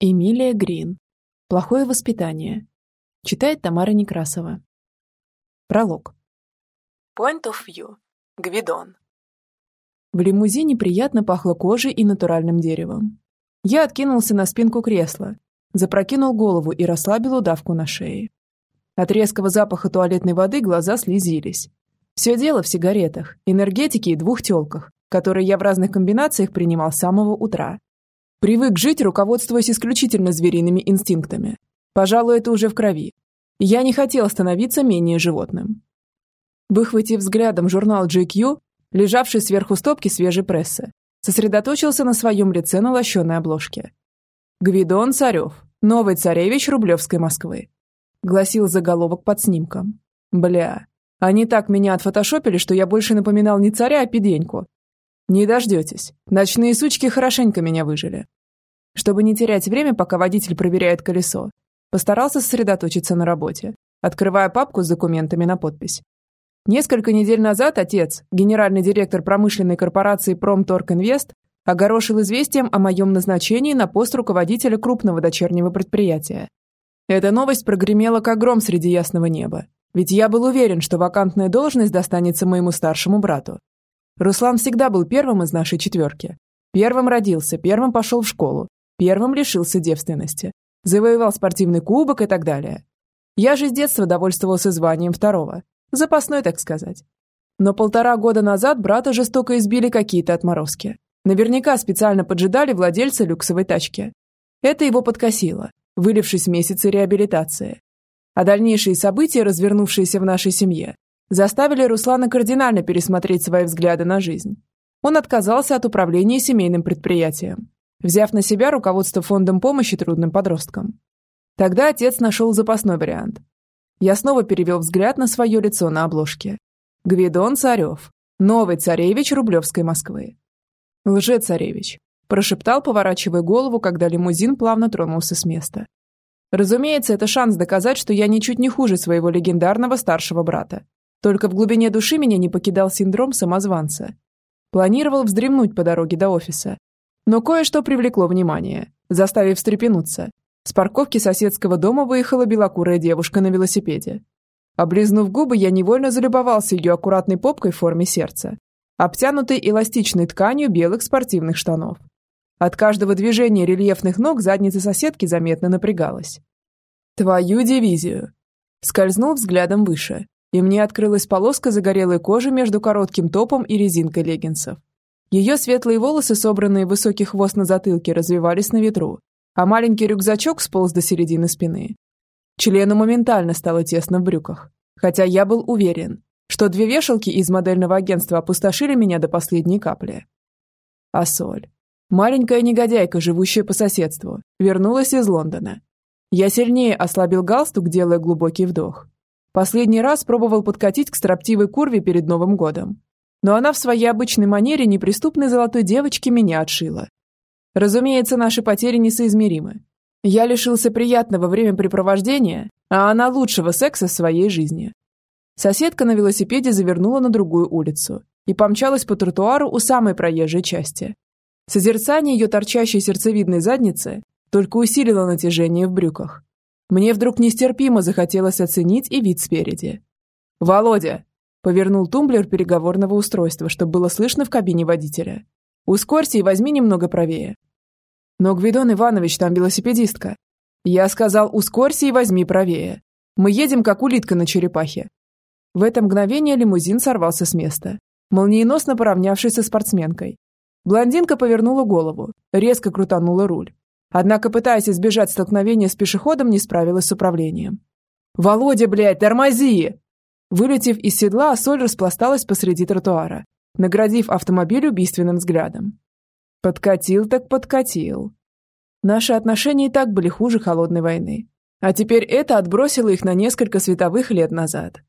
Эмилия Грин. Плохое воспитание. Читает Тамара Некрасова. Пролог. Point of view. Гвидон. В лимузине приятно пахло кожей и натуральным деревом. Я откинулся на спинку кресла, запрокинул голову и расслабил удавку на шее. От резкого запаха туалетной воды глаза слезились. Все дело в сигаретах, энергетике и двух телках, которые я в разных комбинациях принимал с самого утра. Привык жить, руководствуясь исключительно звериными инстинктами. Пожалуй, это уже в крови. Я не хотел становиться менее животным. Выхватив взглядом журнал GQ, лежавший сверху стопки свежей прессы, сосредоточился на своем лице на лощеной обложке. «Гвидон Царев, новый царевич Рублевской Москвы», гласил заголовок под снимком. «Бля, они так меня отфотошопили, что я больше напоминал не царя, а педеньку. Не дождетесь. Ночные сучки хорошенько меня выжили. Чтобы не терять время, пока водитель проверяет колесо, постарался сосредоточиться на работе, открывая папку с документами на подпись. Несколько недель назад отец, генеральный директор промышленной корпорации «Промторг-Инвест», огорошил известием о моем назначении на пост руководителя крупного дочернего предприятия. Эта новость прогремела как гром среди ясного неба, ведь я был уверен, что вакантная должность достанется моему старшему брату. Руслан всегда был первым из нашей четверки. Первым родился, первым пошел в школу, первым лишился девственности, завоевал спортивный кубок и так далее. Я же с детства довольствовался званием второго, запасной, так сказать. Но полтора года назад брата жестоко избили какие-то отморозки. Наверняка специально поджидали владельца люксовой тачки. Это его подкосило, вылившись в месяцы реабилитации. А дальнейшие события, развернувшиеся в нашей семье, заставили Руслана кардинально пересмотреть свои взгляды на жизнь. Он отказался от управления семейным предприятием, взяв на себя руководство фондом помощи трудным подросткам. Тогда отец нашел запасной вариант. Я снова перевел взгляд на свое лицо на обложке. Гвидон Царев, новый царевич Рублевской Москвы. «Лже-царевич», – прошептал, поворачивая голову, когда лимузин плавно тронулся с места. Разумеется, это шанс доказать, что я ничуть не хуже своего легендарного старшего брата. Только в глубине души меня не покидал синдром самозванца. Планировал вздремнуть по дороге до офиса. Но кое-что привлекло внимание, заставив встрепенуться. С парковки соседского дома выехала белокурая девушка на велосипеде. Облизнув губы, я невольно залюбовался ее аккуратной попкой в форме сердца, обтянутой эластичной тканью белых спортивных штанов. От каждого движения рельефных ног задница соседки заметно напрягалась. «Твою дивизию!» Скользнул взглядом выше, и мне открылась полоска загорелой кожи между коротким топом и резинкой леггинсов. Ее светлые волосы, собранные в высокий хвост на затылке, развивались на ветру, а маленький рюкзачок сполз до середины спины. Члену моментально стало тесно в брюках, хотя я был уверен, что две вешалки из модельного агентства опустошили меня до последней капли. А соль. Маленькая негодяйка, живущая по соседству, вернулась из Лондона. Я сильнее ослабил галстук, делая глубокий вдох. Последний раз пробовал подкатить к строптивой курве перед Новым годом. Но она в своей обычной манере неприступной золотой девочки меня отшила. Разумеется, наши потери несоизмеримы. Я лишился приятного времяпрепровождения, а она лучшего секса в своей жизни. Соседка на велосипеде завернула на другую улицу и помчалась по тротуару у самой проезжей части. Созерцание ее торчащей сердцевидной задницы только усилило натяжение в брюках. Мне вдруг нестерпимо захотелось оценить и вид спереди. «Володя!» – повернул тумблер переговорного устройства, чтобы было слышно в кабине водителя. «Ускорься и возьми немного правее». «Но Гвидон Иванович там велосипедистка». «Я сказал, ускорься и возьми правее. Мы едем, как улитка на черепахе». В это мгновение лимузин сорвался с места, молниеносно поравнявшись со спортсменкой. Блондинка повернула голову, резко крутанула руль Однако, пытаясь избежать столкновения с пешеходом, не справилась с управлением. «Володя, блядь, тормози!» Вылетев из седла, соль распласталась посреди тротуара, наградив автомобиль убийственным взглядом. Подкатил так подкатил. Наши отношения и так были хуже холодной войны. А теперь это отбросило их на несколько световых лет назад.